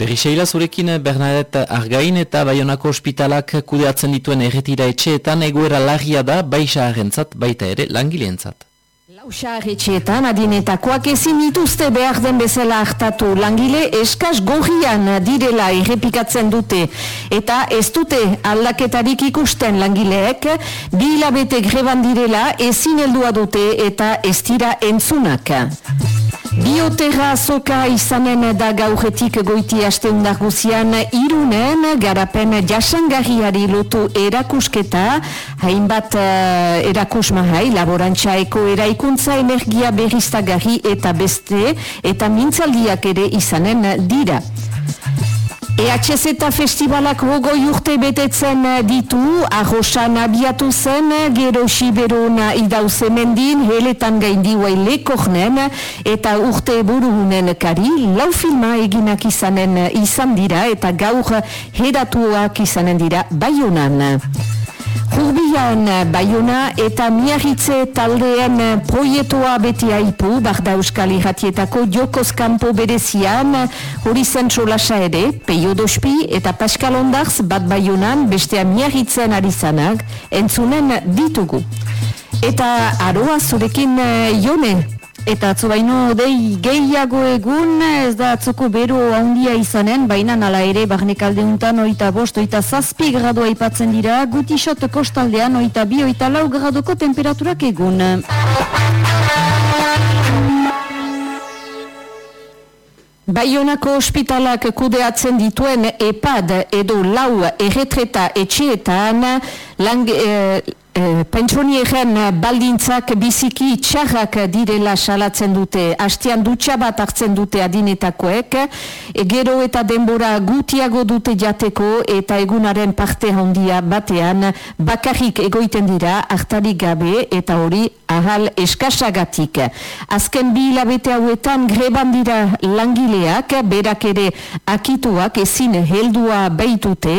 Berriseila zurekin Bernadette Argain eta Bayonako ospitalak kudeatzen dituen erretira etxeetan egoera lagia da baisa agentzat baita ere langileentzat. Lausa etxeetan adinetakoak ezin dituzte behar den bezala hartatu langile eskaz gogian direla errepikatzen dute eta ez dute aldaketarik ikusten langileek bi hilabete greban direla ezin heldua dute eta ez dira entzunak. Bioterra soka izanen da gauretik goiti asteundar guzian irunen garapen jasangarriari lotu erakusketa, hainbat uh, erakus mahai, laborantzaeko eraikuntza energia berriztagarri eta beste, eta mintzaldiak ere izanen dira. EHZ festivalak hogo urte betetzen ditu, arrosan abiatu zen, gero siberona idauze mendin, heletan gaindi lekornen, eta urte buruhunen kari, lau filma eginak izanen izan dira, eta gaur hedatuak izanen dira, baionan. Hurbian Bayona eta Miarritze taldeen proietoa beti aipu, Barda Euskal Iratietako Jokoz Kampo berezian, hori zentro lasa ere, Peio Dospi eta Pascal Ondarz bat Bayonan bestea Miarritzen ari zanak, entzunen ditugu. Eta aroa zurekin eh, jone, Eta atzo baino dei gehiago egun ez da atzoko bero handia izanen, baina nala ere barnek aldeuntan oita bost, oita zazpi gradoa ipatzen dira, guti xot kostaldean oita bi, oita lau gradoko temperaturak egun. Baionako ospitalak kudeatzen dituen EPAD edo lau erretreta etxeetan lang, eh, E, Pentsoniegen baldintzak biziki txarrak direla salatzen dute, hastian dutxa bat hartzen dute adinetakoek, e, gero eta denbora gutiago dute jateko eta egunaren parte handia batean bakarrik egoiten dira hartarik gabe eta hori ahal eskasagatik. Azken bi hilabete hauetan greban dira langileak, berak ere akituak ezin heldua behitute,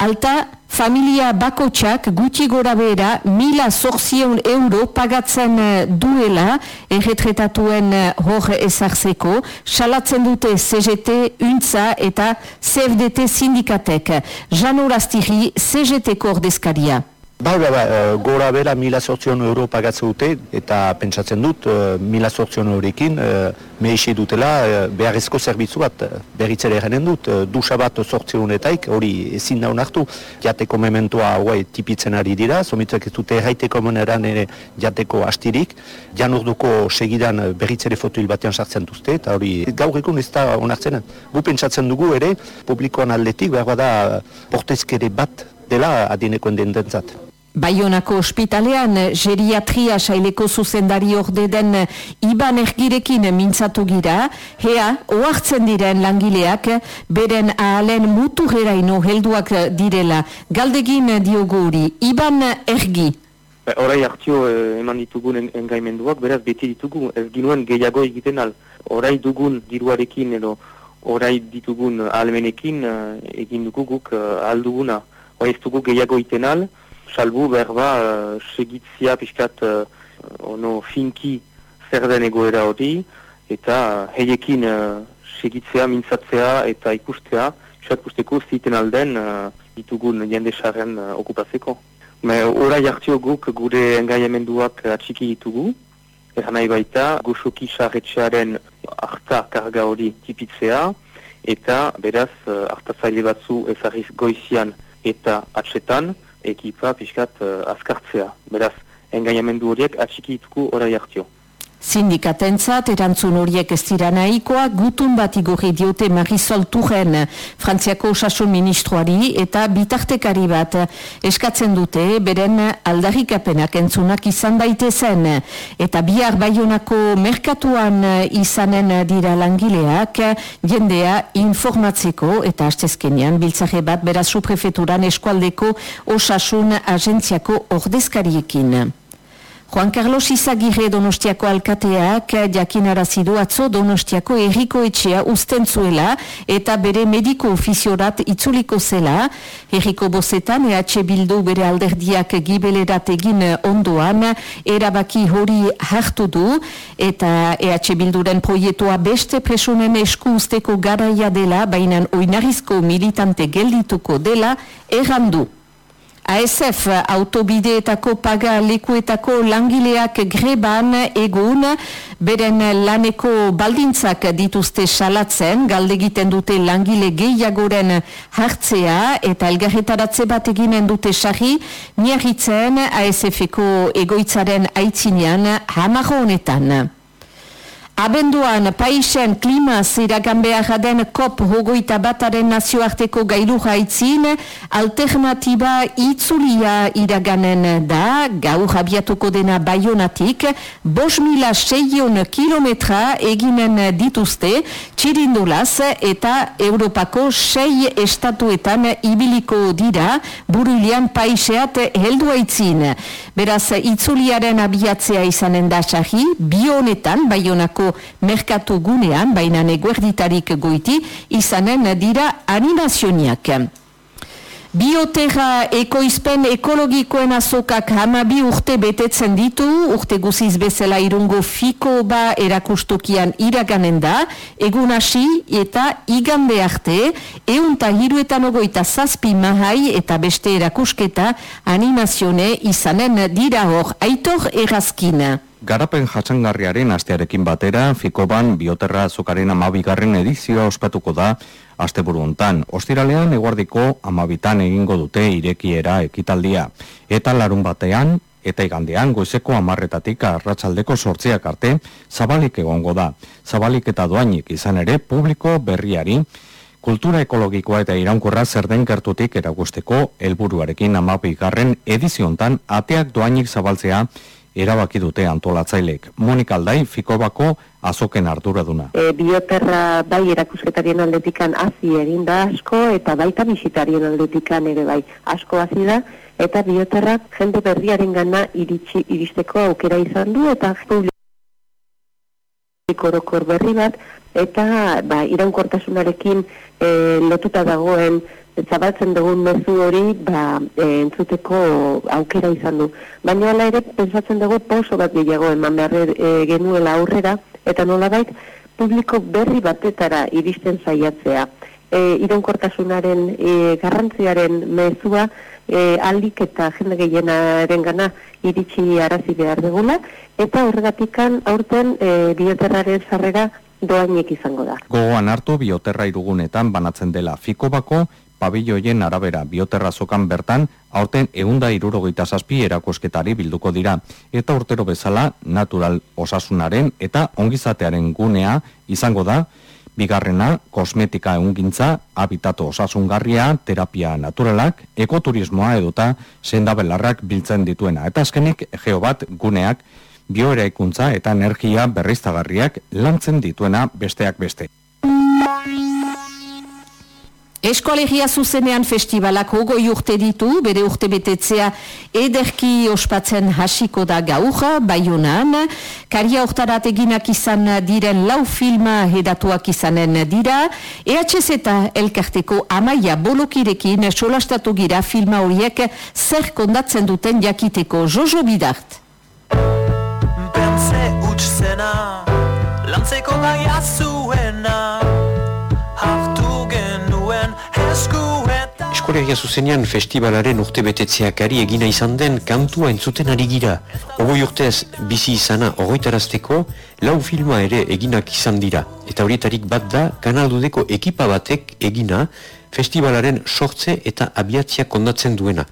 alta familia bakotsak gutxi gora behera mila zorzion euro pagatzen eh, duela erretretatuen eh, hor ezartzeko, salatzen dute CGT, UNTSA eta CFDT sindikatek. Jano Rastiri, CGT kordezkaria. Ba, ba, ba, gora bera mila sortzion euro pagatzen dute, eta pentsatzen dut, uh, mila sortzion eurorekin, uh, mehisi dutela, beharrezko zerbitzu bat, berritzere eranen dut, dusa bat sortzionetaik, hori ezin da hartu, jateko mementoa hauai tipitzen ari dira, zomitzak ez dute erraiteko moneran ere jateko astirik, jan urduko segidan berritzere fotoil batean sartzen duzte, eta hori gaur egun ez da onartzen. Gu pentsatzen dugu ere, publikoan aldetik, behar da, portezkere bat dela adinekoen den dentzat. Baionako ospitalean geriatria saileko zuzendari orde den Iban Ergirekin mintzatu gira, hea, oartzen diren langileak, beren ahalen mutu geraino helduak direla. Galdegin diogu hori, Iban Ergi. Horai hartio eh, eman ditugun engaimenduak, beraz beti ditugu, ez ginuen gehiago egiten al. Horai dugun diruarekin edo horai ditugun almenekin eh, egin dugu guk eh, alduguna. Horai ez dugu gehiago egiten al, salbu berba uh, segitzia pixkat uh, ono finki zer den egoera hori eta uh, heiekin uh, segitzea, mintzatzea eta ikustea txat ikusteko ziten alden uh, ditugun jende sarren uh, okupazeko. Me ora jartio guk gure engaiamenduak atxiki ditugu Eran nahi baita, goxoki sarretxearen harta karga hori tipitzea, eta beraz, hartazaile batzu ezarriz goizian eta atxetan, ekipa pixkat uh, azkartzea. Beraz, engainamendu horiek atxikituko orai hartio. Sindikatentzat erantzun horiek ez dira nahikoa gutun bat igorri diote Marisol Turen Frantziako osasun ministroari eta bitartekari bat eskatzen dute beren aldarrikapenak entzunak izan daitezen eta bihar baionako merkatuan izanen dira langileak jendea informatzeko eta hastezkenean biltzare bat beraz prefeturan eskualdeko osasun agentziako ordezkariekin. Juan Carlos Izagirre Donostiako alkateak jakinarazidu atzo Donostiako erriko etxea usten zuela eta bere mediko ofiziorat itzuliko zela. Erriko bozetan EH Bildu bere alderdiak gibelerat egin ondoan erabaki hori hartu du eta EH Bilduren proietua beste presunen esku usteko garaia dela bainan oinarizko militante geldituko dela errandu. ASF autobideetako paga lekuetako langileak greban egun beren laneko baldintzak dituzte salatzen galdegiten dute langile gehiagoren hartzea eta elgarretaratze bat eginen dute sari miarritzen ASF-eko egoitzaren aitzinean hamago honetan. Abenduan, paisen klima ziragan behar den kop hogoita bataren nazioarteko gailu haitzin, alternatiba itzulia iraganen da, gau jabiatuko dena baionatik, bos mila seion kilometra eginen dituzte, txirindulaz eta Europako sei estatuetan ibiliko dira, burulian paiseat heldu haitzin. Beraz, itzuliaren abiatzea izanen da sahi, bionetan baionako merkatu gunean, baina neguerditarik goiti, izanen dira animazioniak. Bioterra ekoizpen ekologikoen azokak hamabi urte betetzen ditu, urte guziz bezala irungo fiko ba erakustokian iraganen da, egun hasi eta igande arte, eunta hiruetan ogoita zazpi mahai eta beste erakusketa animazione izanen dira hor, aitor errazkina. Garapen jatsangarriaren astearekin batera, Fikoban bioterra azokaren amabigarren edizioa ospatuko da asteburu hontan. Ostiralean eguardiko amabitan egingo dute irekiera ekitaldia. Eta larun batean, eta igandean goizeko amarretatik arratsaldeko sortziak arte, zabalik egongo da. Zabalik eta doainik izan ere publiko berriari, kultura ekologikoa eta iraunkorra zer den gertutik eragusteko helburuarekin amabigarren ediziontan ateak doainik zabaltzea erabaki dute antolatzailek. Monika Aldai, Fikobako azoken arduraduna. E, bioterra bai erakusketarien aldetikan hazi egin da asko eta baita bisitarien aldetikan ere bai asko hazi da eta bioterrak jende berriaren gana iritsi, iristeko aukera izan du eta publikorokor berri bat eta ba, iraunkortasunarekin e, lotuta dagoen zabaltzen dugun mezu hori ba, e, entzuteko aukera izan du. Baina ala ere, pensatzen dugu poso bat gehiago eman behar e, genuela aurrera, eta nolabait publiko berri batetara iristen zaiatzea. E, ironkortasunaren e, garrantziaren mezua e, aldik eta jende gehienaren gana iritsi arazi behar dugula, eta horregatikan aurten e, bioterraren sarrera doainek izango da. Gogoan hartu bioterra irugunetan banatzen dela Fikobako pabilloien arabera bioterra zokan bertan, aurten eunda irurogeita zazpi erakosketari bilduko dira, eta urtero bezala natural osasunaren eta ongizatearen gunea izango da, bigarrena, kosmetika egungintza, habitato osasungarria, terapia naturalak, ekoturismoa eduta sendabelarrak biltzen dituena. Eta azkenik, geobat guneak, bioera ikuntza eta energia berriztagarriak lantzen dituena besteak beste. Eskolegia zuzenean festivalak hogoi urte ditu, bere urte betetzea ederki ospatzen hasiko da gauja, baionan, karia urtarat eginak izan diren lau filma hedatuak izanen dira, EHZ eta elkarteko amaia bolokirekin solastatu gira filma horiek zer kondatzen duten jakiteko. Jojo Bidart. Pense utxzena, lantzeko gaia Eskoregia zuzenean festivalaren urte betetzeakari egina izan den kantua entzuten ari gira. Ogoi urtez bizi izana ogoitarazteko lau filma ere eginak izan dira. Eta horietarik bat da kanaldudeko ekipa batek egina festivalaren sortze eta abiatzia kondatzen duena.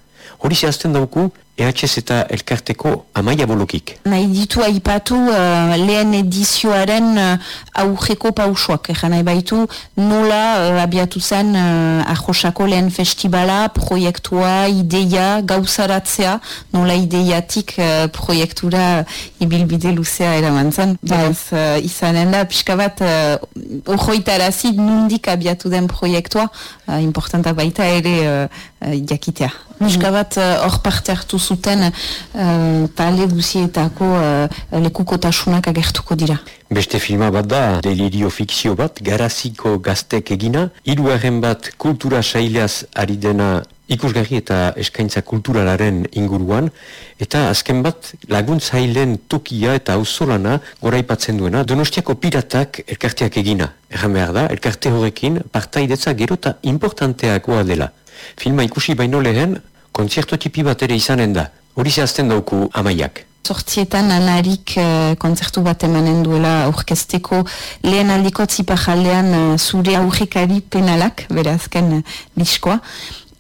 Hori zehazten dauku EHS eta elkarteko amaia bolokik. Nahi ditu aipatu uh, lehen edizioaren uh, aurreko pausuak. Egan nahi baitu nola uh, abiatu zen uh, lehen festivala, proiektua, ideia, gauzaratzea, nola ideiatik uh, proiektura ibilbide luzea eraman zen. Bai. uh, izanen da, pixka bat, uh, nundik abiatu den proiektua, uh, importantak baita ere uh, uh, jakitea. Pixka bat, hor uh, parte hartu zuten uh, talde guzietako uh, lekukotasunak agertuko dira. Beste filma bat da, delirio fikzio bat, garaziko gaztek egina, hiruaren bat kultura saileaz ari dena ikusgarri eta eskaintza kulturalaren inguruan, eta azken bat laguntzailen tokia eta auzolana goraipatzen duena, donostiako piratak elkarteak egina. Erran behar da, elkarte horrekin partaidetza gero eta importanteakoa dela. Filma ikusi baino lehen, kontzertu tipi bat ere izanen da. Hori zehazten dauku amaiak. Zortzietan anarik uh, kontzertu bat emanen duela aurkezteko lehen aldiko tzipajaldean uh, zure aurrekari penalak, berazken uh, diskoa,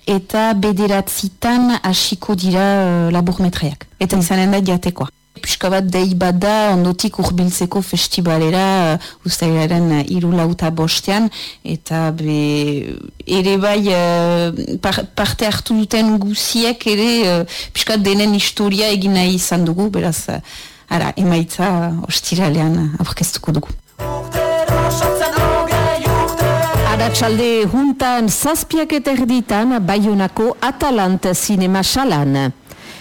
eta bederatzitan hasiko dira uh, laburmetreak. Eta izanen da jatekoa. Piska bat dei bat da ondotik urbiltzeko festivalera uh, ustailaren uh, irulauta bostean. Eta be, ere bai uh, parte hartu duten guziek ere uh, piska denen historia egin nahi izan dugu. Beraz ara emaitza ostiralean aurkeztuko dugu. Aratxalde juntan zazpiak eta erditan Bayonako Atalanta Cinema Salan.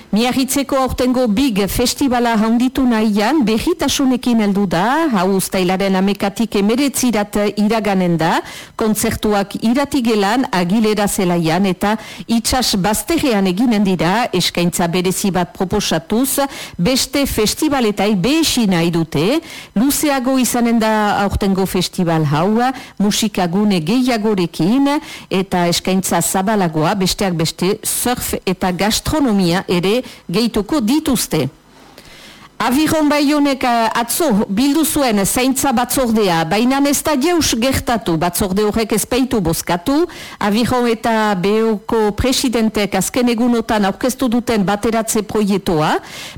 Miagitzeko aurtengo big festivala handitu nahian, behitasunekin heldu da, hau ustailaren amekatik emeretzirat iraganen da, kontzertuak iratigelan agilera zelaian eta itxas bazterrean eginen dira, eskaintza berezi bat proposatuz, beste festivaletai behesi nahi dute, luzeago izanen da aurtengo festival hau, musikagune gehiagorekin, eta eskaintza zabalagoa, besteak beste, surf eta gastronomia ere gehituko dituzte. Aviron Baionek eh, atzo bildu zuen zaintza batzordea, baina ez da jeus gertatu batzorde horrek ezpeitu bozkatu. Aviron eta Beoko presidentek azken egunotan aurkeztu duten bateratze proietoa.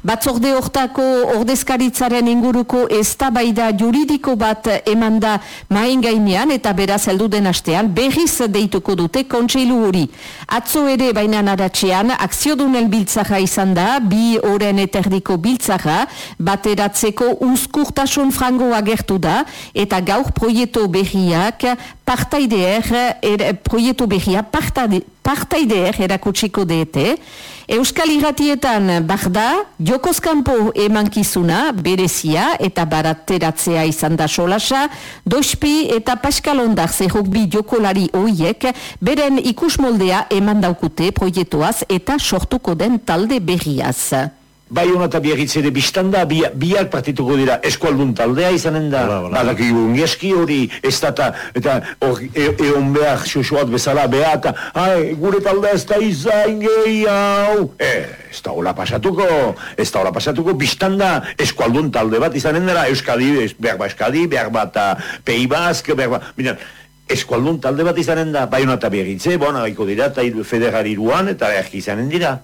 Batzorde hortako ordezkaritzaren inguruko ez baida juridiko bat emanda main gainean eta beraz heldu den astean berriz deituko dute kontseilu hori. Atzo ere baina naratxean akziodunel biltzaja izan da, bi oren eterdiko biltzaja, bateratzeko uzkurtasun frangoa gertu da eta gaur proieto berriak partaideer er, proieto berria partaideer erakutsiko deete Euskal Iratietan barda, Jokoskampo emankizuna, berezia eta barateratzea izan da solasa, Dospi eta Paskalondak zehok bi jokolari oiek, beren ikusmoldea eman daukute proietuaz eta sortuko den talde berriaz. Bai hona eta biarritze ere biztan da, biak partituko dira eskualdun taldea izanen da. Badak ungeski hori, ez da eta, eta e, eon behar xoxoat bezala behar, eta gure taldea ez da izain gehi hau. E, ez da hola pasatuko, ez da hola pasatuko, biztan da eskualdun talde bat izanen dara, Euskadi, behar ba Euskadi, behar bat Pei Bask, behar bat, bina, eskualdun talde bat izanen da, bai hona eta biarritze, bona, baiko dira, eta federari iruan, eta erki izanen dira.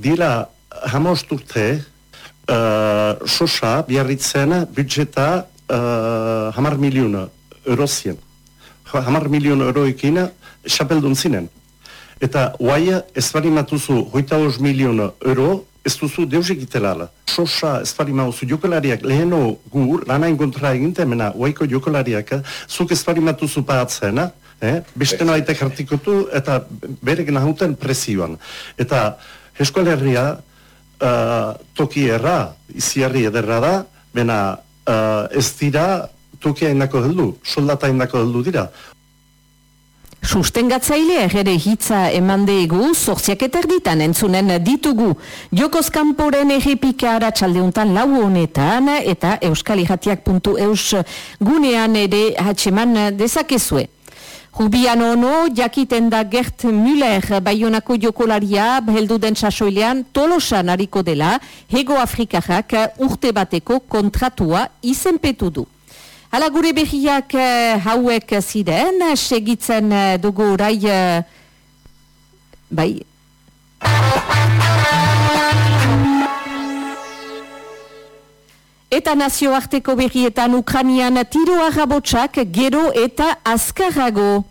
Dira, hamost urte, uh, sosa biarritzen budjeta uh, hamar milion euro zien. Hamar milion euroekin xapeldun zinen. Eta guai ez bali matuzu hoita hoz milion euro, ez duzu deusik itelala. Sosa ez bali mauzu jokolariak leheno gur, lana inkontra egintemena, guaiko jokolariak, zuk ez bali matuzu paatzena, eh? beste noaitek hartikotu eta berek nahuten presioan. Eta eskualerria, uh, toki erra, iziarri ederra da, bena uh, ez dira tokia indako heldu, soldata indako heldu dira. Sustengatzaile ere hitza eman deigu, zortziak eterditan entzunen ditugu. Jokoz kanporen errepika aratsaldeuntan lau honetan eta euskalihatiak.eus gunean ere hatxeman dezakezue. Rubian ono, jakiten da Gert Müller baionako jokolaria heldu den sasoilean tolosan hariko dela, hego Afrikajak urte bateko kontratua izenpetu du. Hala gure behiak eh, hauek ziren, segitzen eh, dugu orai... Eh, bai... Eta nazioarteko berrietan Ukranian tiro agabotsak gero eta azkarrago.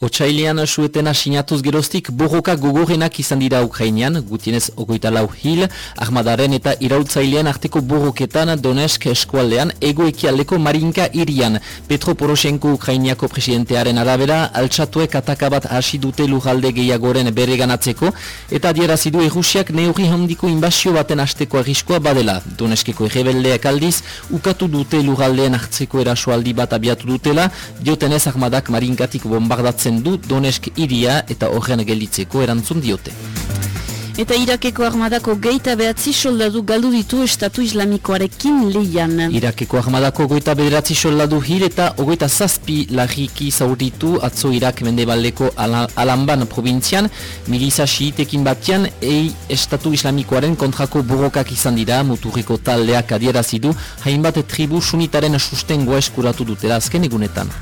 Otsailean suetena sinatuz geroztik borroka gogorenak izan dira Ukrainian, gutienez ogoita lau hil, armadaren eta irautzailean arteko borroketan Donetsk eskualdean egoekialdeko marinka irian. Petro Poroshenko Ukrainiako presidentearen arabera, altsatuek atakabat hasi dute lujalde gehiagoren bere ganatzeko, eta dierazidu Errusiak neurri handiko inbazio baten hasteko arriskoa badela. Donetskeko errebeldeak aldiz, ukatu dute lujaldean hartzeko erasoaldi bat abiatu dutela, diotenez armadak marinkatik bombardatzen du Donesk iria eta horren gelditzeko erantzun diote. Eta Irakeko armadako geita behatzi soldadu galdu ditu Estatu Islamikoarekin leian. Irakeko armadako goita bederatzi soldadu hil eta ogoita zazpi lagiki zauritu atzo Irak mendebaldeko Alamban provintzian, miliza xiitekin batian, ei Estatu Islamikoaren kontrako burrokak izan dira, muturriko taldeak adierazidu, hainbat tribu sunitaren sustengoa eskuratu dutela azken egunetan.